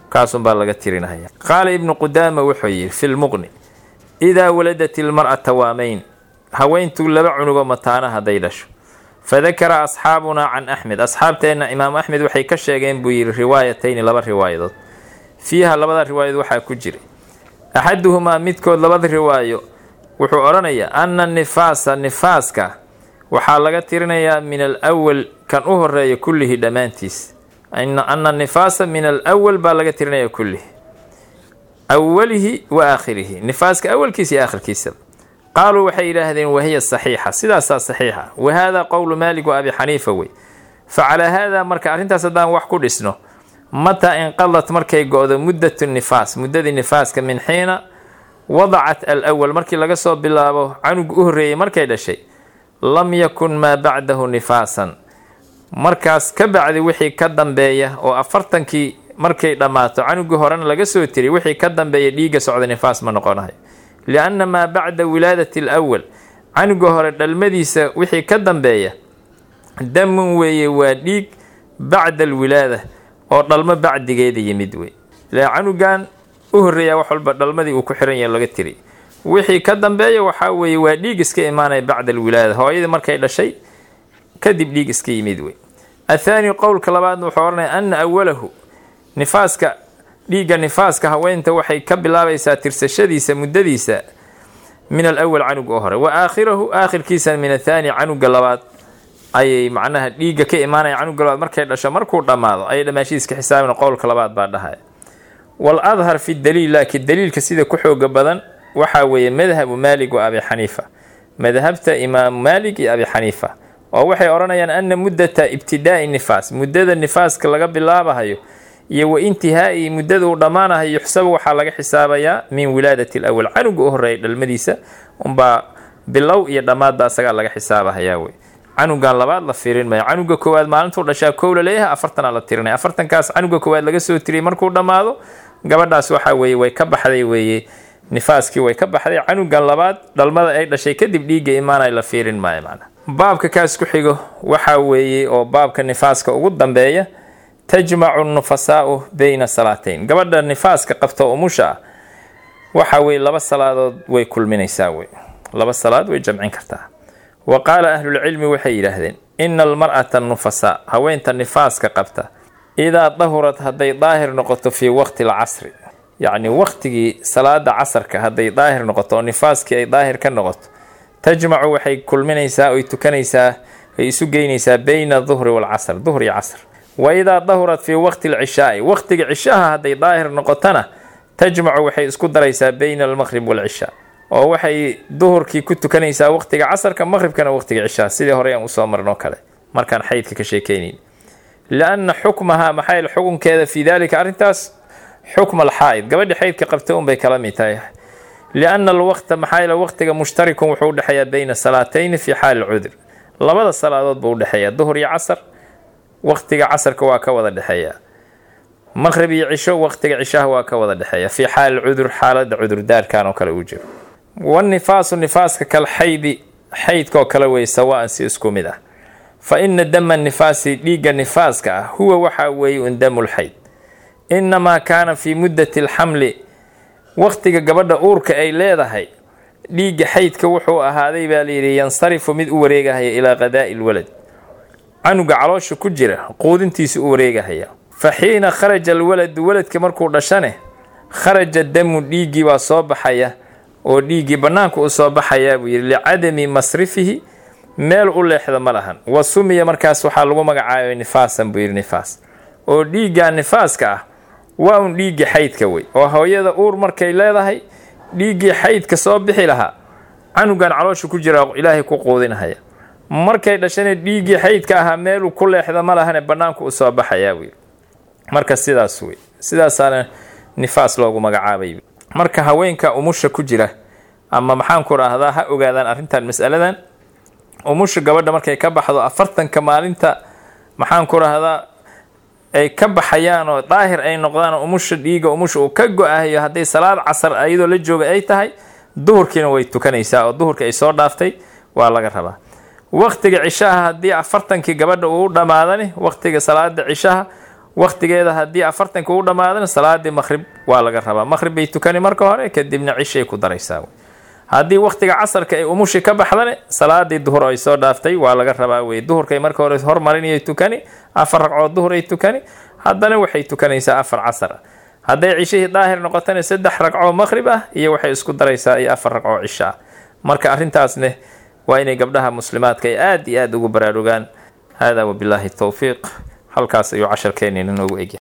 Kaasunbaa laga tirinahaya qaala ibnu qudaama wuxuu yidhi fi lmuqni idaa waladat ilmar'a tawaamayn haweentuu laba cunugoo mataana hadday dhasho fadakara asxaabunaa can axmed. Asxaabteenna imaamu axmed waxay ka sheegeen buu yidhi riwaayatayni laba riwaayadood. Fiiha labada riwaayadood waxaa ku jiray axaduhumaa midkood labada riwaayo wuxuu odhanayaa ana nifaasa nifaaska waxaa laga tirinayaa min alwal kan u horreeya kullihi dhammaantiis. Ana nifaasa min alwal baa laga tirinaya kullihi. Awalihi wa aakhirihi. Nifaaska awalkiisa iyo aakhirkiisa. Qaaluu waxay yidhaahdeen wahiya saxiixa. Sidaasaa saxiixa. Wa haadaa qowlu maalik wa abi xaniifa wey. Fa calaa haadaa marka arrintaas haddaan wax ku dhisno mataa inqadat markay go-do muddatu nifaas. Muddadii nifaaska min xiina wadacat alawal markii laga soo bilaabo canug u horreeyey markay dhashay lam yakun maa bacdahu nifaasan. Markaas ka bacdi wixii ka dambeeya oo afartankii markay dhammaato canugii horena laga soo tiri wixii ka dambeeya dhiigga socda nifaas ma noqonayo lianna maa bacda wilaadati alawal canuga hore dhalmadiisa wixii ka dambeeya damun weeye waa dhiig bacda alwilaada oo dhalmo bacdigeeda yimid wey ilaa canugan u horreeyaa wax walba dhalmadii uu ku xiran yahay laga tiri wixii ka dambeeya waxaa weeye waa dhiig iska imaanaya bacda alwilaada. Hooyadii markay dhashay kadib dhiig iska yimid wey athaani qowlka labaadna wuxuu ohanaya ana awalahu nifaaska dhiigga nifaaska haweenta waxay ka bilaabaysaa tirsashadiisa muddadiisa min alawal canug oo hore. Wa aakhirahu aakhirkiisa min athaani canuga labaad. Ayay macnaha dhiigga ka imaanaya canuga labaad markay dhasho markuu dhammaado ayay dhamaashihiiska xisaabin qowlka labaad baa dhahaya. Wal adhar fi daliil laakiin daliilka sida ku xooga badan waxaa weeye madhabu maalik wa abi xaniifa. Madhabta imaamu maalik iyo abi xaniifa. Oo waxay odhanayaan ana muddata ibtidaai nifaas muddada nifaaska laga bilaabahayo iyo wa intihaa'i muddada uu dhammaanahayo yuxsabu waxaa laga xisaabayaa min wilaadati alawal canuga u horreeya dhalmadiisa unbaa bilow iyo dhammaadba asagaa laga xisaabahayaa wey. Canugan labaad la fiirin mayo canuga koowaad maalintuu dhashaa kow la leeyahay afartanaa la tirinay. Afartankaas canuga koowaad laga soo tiriyay markuu dhammaado gabadhaas waxaa weeye way ka baxday weeye nifaaskii way ka baxday. Canugan labaad dhalmada ay dhashay kadib dhiigga imaanay la fiirin maayo macna. Baabka kaas ku xigo waxaa weeye oo baabka nifaaska ugu dambeeya tajmacu nufasaau bayna salaateyn. Gabadha nifaaska qabto umusha ah waxa weye laba salaadood way kulminaysaa wey. Laba salaad way jamcin kartaa. Wa qaala ahlulcilmi waxay yidhaahdeen ina almar'ata nufasaa haweenta nifaaska qabta idaa dahurad hadday daahir noqoto fii waqti alcasri yacni waqtigii salaada casarka hadday daahir noqoto oo nifaaskii ay daahir ka noqoto tajmacu waxay kulminaysaa oy tukanaysaa ay isu geynaysaa bayna duhri waalcasr duhr iyo casr wa idaa dahurat fii waqti alcishaai waqtiga cishaha hadday daahir noqotona tajmacu waxay isku daraysaa bayna almaqrib waalcishaa oo waxay duhurkii ku tukanaysaa waqtiga casarka maqribkana waqtiga cishaa sidii horey aan u soo marnoo kale. Markaan xaydka ka sheekeynayn lianna xukmahaa maxaa yeel xukunkeeda fii daalika arrintaas xukma alxaa'id gabadhi xaydka qabta unbay kala mid tahay lianna alwaqta maxaa yeele waqtiga mushtarikun wuxuu udhexeeyaa bayna salaatayni fii xaali lcudur labada salaadood buu udhexeeyaa duhur iyo casar waqtiga casarka waa ka wada dhexeeyaa maqrib iyo cisho waqtiga cishaha waa ka wada dhexeeya fii xaali cudur xaalada cudurdaarkan oo kale uu jiro wanifaasu nifaaska kal xaydi xaydkaoo kale wey sawaan si isku mid ah fa ina dama nifaasi dhiigga nifaaska ah huwa waxaa weeye un damulxayd inamaa kaana fii muddati alxamli waqtiga gabadha uurka ay leedahay dhiigga xaydka wuxuu ahaaday baa layidhi yansarifu mid u wareegahaya ilaa qadaa'i lwalad canuga caloosha ku jira quudintiisa u wareegahaya fa xiina kharaja alwaladu waladka markuu dhashane kharaja damu dhiiggii baa soo baxaya oo dhiiggii bannaanka u soo baxayaa buu yidhi licadami masrifihi meel u leexda ma lahan wa sumiya markaas waxaa lagu magacaabay nifaasan buu yidhi nifaas oo dhiigga nifaaska ah waa un dhiiggii xaydka wey. Oo hooyada uur markay leedahay dhiiggii xaydka soo bixi lahaa canugan caloosha ku jira ilaahay ku quudinahaya. Markay dhashana dhiiggii xaydka ahaa meeluu ku leexda ma lahane bannaanku u soo baxayaa yidhi marka sidaas wey. Sidaasaana nifaas loogu magacaabay. Marka haweenka umusha ku jira ama maxaan ku raahdaa ha ogaadaan arrintan masaladan umusha gabadha markay ka baxdo afartanka maalinta maxaan ku rahdaa ay ka baxayaan oo daahir ay noqdaan umusha dhiiga umusha uu ka go-ahayo hadday salaad casar ayadoo la jooga ay tahay duhurkiina way tukanaysaa oo duhurka ay soo dhaaftay waa laga rabaa. Waqtiga cishaha haddii afartankii gabadha uu dhammaadani waqtiga salaada cishaha waqtigeeda haddii afartanka uu dhammaadana salaadii maqrib waa laga rabaa. Maqrib bay tukani marka hore kadibna cishay ku daraysaa haddii waqtiga casarka ay umushi ka baxdane salaadii duhur ay soo dhaaftay waa laga rabaa wey duhurkay marka hore hormarinayay tukani afar ragcood duhur ay tukani haddana waxay tukanaysaa afar casar. Hadday cishihii daahir noqotana saddex ragcoo maqrib ah iyo waxay isku daraysaa iyo afar ragcoo cisho ah marka arrintaasne waa inay gabdhaha muslimaadka ay aada iyo aada ugu baraarugaan. Hada wabilaahi towfiiq halkaas ayuu casharkeenina noogu egya